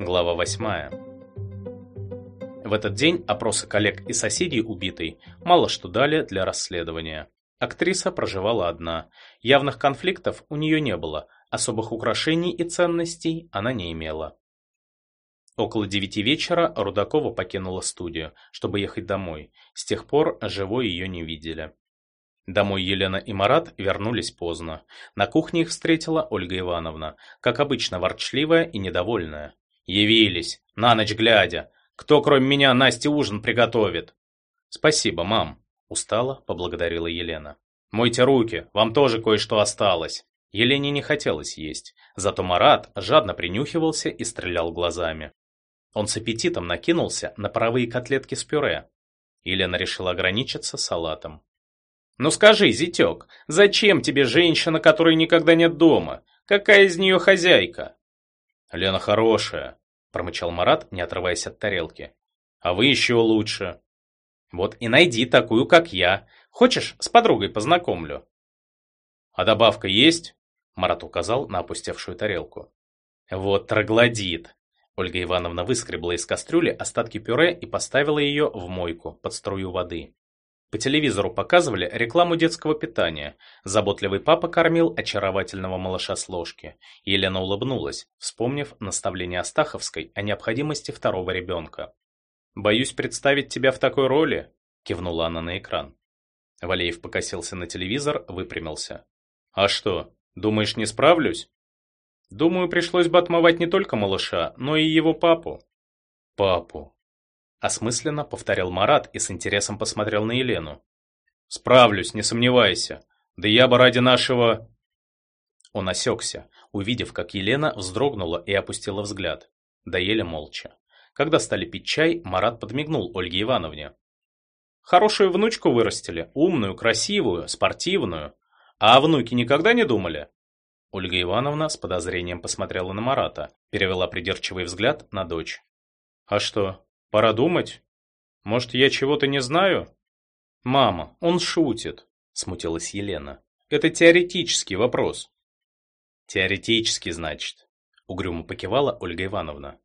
Глава 8. В этот день опросы коллег и соседей убитой мало что дали для расследования. Актриса проживала одна. Явных конфликтов у нее не было, особых украшений и ценностей она не имела. Около девяти вечера Рудакова покинула студию, чтобы ехать домой. С тех пор живой ее не видели. Домой Елена и Марат вернулись поздно. На кухне их встретила Ольга Ивановна, как обычно ворчливая и недовольная. «Явились, на ночь глядя. Кто, кроме меня, Насте ужин приготовит?» «Спасибо, мам», – устала, поблагодарила Елена. «Мойте руки, вам тоже кое-что осталось». Елене не хотелось есть, зато Марат жадно принюхивался и стрелял глазами. Он с аппетитом накинулся на паровые котлетки с пюре. Елена решила ограничиться салатом. «Ну скажи, зятек, зачем тебе женщина, которой никогда нет дома? Какая из нее хозяйка?» «Лена хорошая», – промычал Марат, не отрываясь от тарелки. «А вы еще лучше». «Вот и найди такую, как я. Хочешь, с подругой познакомлю?» «А добавка есть?» – Марат указал на опустевшую тарелку. «Вот троглодит», Ольга Ивановна выскребла из кастрюли остатки пюре и поставила ее в мойку под струю воды. По телевизору показывали рекламу детского питания. Заботливый папа кормил очаровательного малыша с ложки. Елена улыбнулась, вспомнив наставление Астаховской о необходимости второго ребенка. «Боюсь представить тебя в такой роли», – кивнула она на экран. Валеев покосился на телевизор, выпрямился. «А что, думаешь, не справлюсь?» Думаю, пришлось бы отмывать не только малыша, но и его папу. Папу. Осмысленно повторял Марат и с интересом посмотрел на Елену. Справлюсь, не сомневайся. Да я бы ради нашего... Он осекся, увидев, как Елена вздрогнула и опустила взгляд. Доели молча. Когда стали пить чай, Марат подмигнул Ольге Ивановне. Хорошую внучку вырастили, умную, красивую, спортивную. А о внуке никогда не думали? Ольга Ивановна с подозрением посмотрела на Марата, перевела придирчивый взгляд на дочь. «А что, пора думать? Может, я чего-то не знаю?» «Мама, он шутит», – смутилась Елена. «Это теоретический вопрос». «Теоретический, значит», – угрюмо покивала Ольга Ивановна.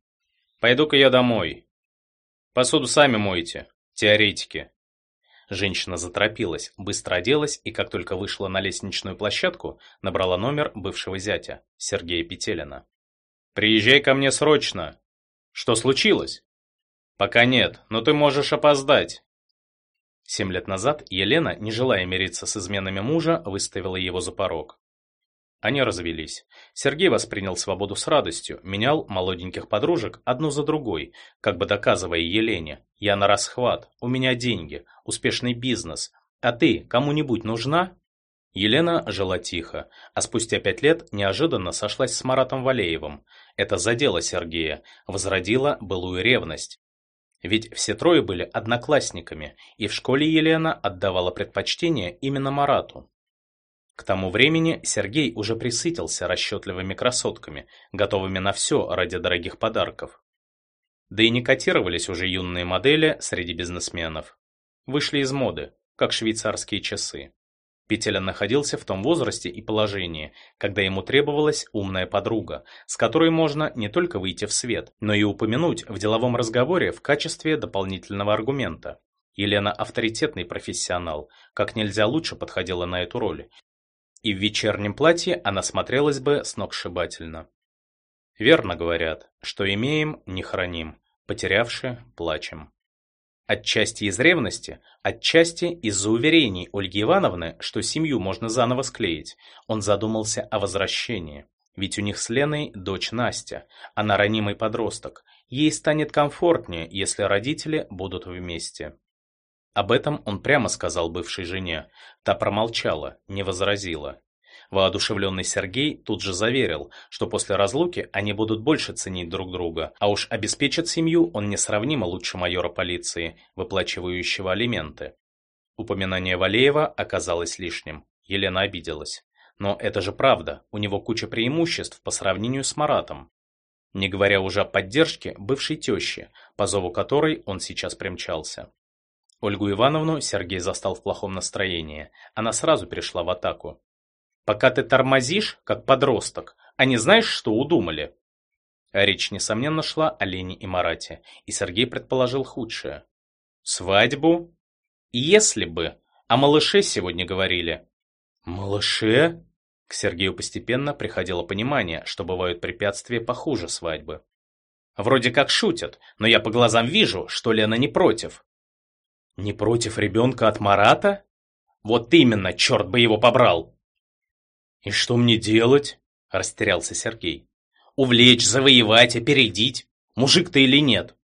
«Пойду-ка я домой. Посуду сами мойте, теоретики». Женщина заторопилась, быстро оделась и, как только вышла на лестничную площадку, набрала номер бывшего зятя, Сергея Петелина. «Приезжай ко мне срочно!» «Что случилось?» «Пока нет, но ты можешь опоздать!» Семь лет назад Елена, не желая мириться с изменами мужа, выставила его за порог. Они развелись. Сергей воспринял свободу с радостью, менял молоденьких подружек одну за другой, как бы доказывая Елене, я на расхват, у меня деньги, успешный бизнес, а ты кому-нибудь нужна? Елена жила тихо, а спустя пять лет неожиданно сошлась с Маратом Валеевым. Это задело Сергея, возродило былую ревность. Ведь все трое были одноклассниками, и в школе Елена отдавала предпочтение именно Марату. К тому времени Сергей уже присытился расчетливыми красотками, готовыми на все ради дорогих подарков. Да и не котировались уже юные модели среди бизнесменов. Вышли из моды, как швейцарские часы. Петеля находился в том возрасте и положении, когда ему требовалась умная подруга, с которой можно не только выйти в свет, но и упомянуть в деловом разговоре в качестве дополнительного аргумента. Елена авторитетный профессионал, как нельзя лучше подходила на эту роль, и в вечернем платье она смотрелась бы сногсшибательно. Верно говорят, что имеем, не храним, потерявши, плачем. Отчасти из ревности, отчасти из-за уверений Ольги Ивановны, что семью можно заново склеить, он задумался о возвращении. Ведь у них с Леной дочь Настя, она ранимый подросток. Ей станет комфортнее, если родители будут вместе. Об этом он прямо сказал бывшей жене. Та промолчала, не возразила. Воодушевленный Сергей тут же заверил, что после разлуки они будут больше ценить друг друга, а уж обеспечит семью он несравнимо лучше майора полиции, выплачивающего алименты. Упоминание Валеева оказалось лишним. Елена обиделась. Но это же правда, у него куча преимуществ по сравнению с Маратом. Не говоря уже о поддержке бывшей тещи, по зову которой он сейчас примчался. Ольгу Ивановну Сергей застал в плохом настроении. Она сразу перешла в атаку. «Пока ты тормозишь, как подросток, а не знаешь, что удумали?» Речь, несомненно, шла о Лене и Марате, и Сергей предположил худшее. Свадьбу? Если бы. О малыше сегодня говорили. Малыше? К Сергею постепенно приходило понимание, что бывают препятствия похуже свадьбы. Вроде как шутят, но я по глазам вижу, что Лена не против. Не против ребенка от Марата? Вот именно, черт бы его побрал! И что мне делать? Растерялся Сергей. Увлечь, завоевать, опередить. Мужик ты или нет?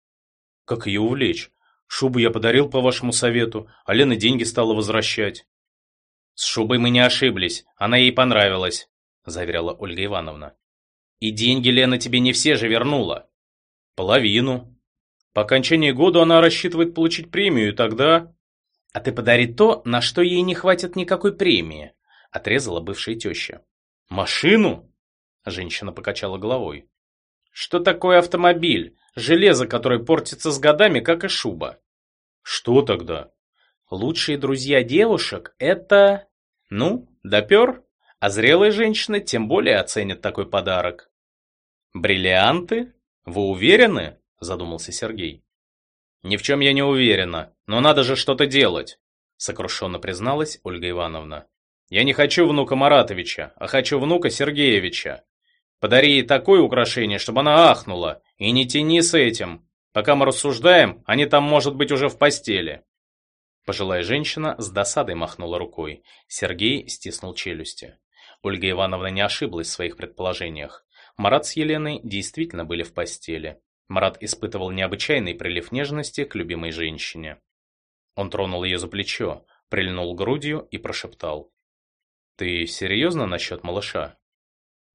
Как ее увлечь? Шубу я подарил по вашему совету, а Лена деньги стала возвращать. С шубой мы не ошиблись, она ей понравилась, заверяла Ольга Ивановна. И деньги Лена тебе не все же вернула. Половину. По окончании года она рассчитывает получить премию, и тогда... А ты подари то, на что ей не хватит никакой премии, отрезала бывшая теща. Машину? Женщина покачала головой. Что такое автомобиль? Железо, которое портится с годами, как и шуба. Что тогда? Лучшие друзья девушек – это... Ну, допер? А зрелые женщины тем более оценят такой подарок. Бриллианты? Вы уверены? Задумался Сергей. Ни в чем я не уверена, но надо же что-то делать, сокрушенно призналась Ольга Ивановна. Я не хочу внука Маратовича, а хочу внука Сергеевича. Подари ей такое украшение, чтобы она ахнула, и не тяни с этим. Пока мы рассуждаем, они там, может быть, уже в постели. Пожилая женщина с досадой махнула рукой. Сергей стиснул челюсти. Ольга Ивановна не ошиблась в своих предположениях. Марат с Еленой действительно были в постели. Марат испытывал необычайный прилив нежности к любимой женщине. Он тронул ее за плечо, прильнул грудью и прошептал. «Ты серьезно насчет малыша?»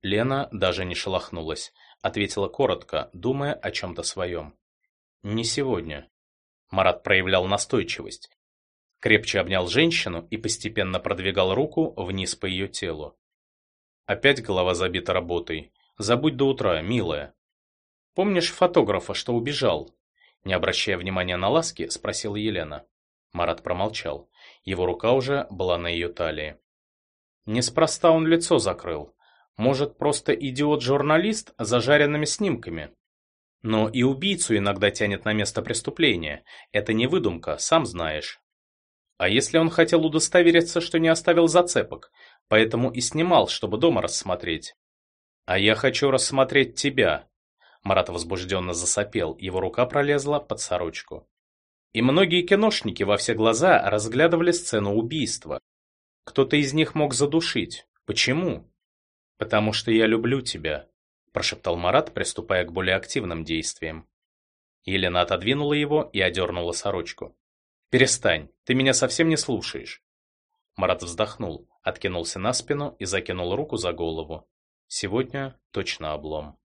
Лена даже не шелохнулась, ответила коротко, думая о чем-то своем. «Не сегодня». Марат проявлял настойчивость. Крепче обнял женщину и постепенно продвигал руку вниз по ее телу. Опять голова забита работой. Забудь до утра, милая. Помнишь фотографа, что убежал? Не обращая внимания на ласки, спросила Елена. Марат промолчал. Его рука уже была на ее талии. Неспроста он лицо закрыл. Может, просто идиот-журналист с зажаренными снимками? Но и убийцу иногда тянет на место преступления. Это не выдумка, сам знаешь. А если он хотел удостовериться, что не оставил зацепок, поэтому и снимал, чтобы дома рассмотреть? А я хочу рассмотреть тебя. Марат возбужденно засопел, его рука пролезла под сорочку. И многие киношники во все глаза разглядывали сцену убийства. Кто-то из них мог задушить. Почему? Потому что я люблю тебя, прошептал Марат, приступая к более активным действиям. Елена отодвинула его и одернула сорочку. «Перестань, ты меня совсем не слушаешь». Марат вздохнул, откинулся на спину и закинул руку за голову. Сегодня точно облом.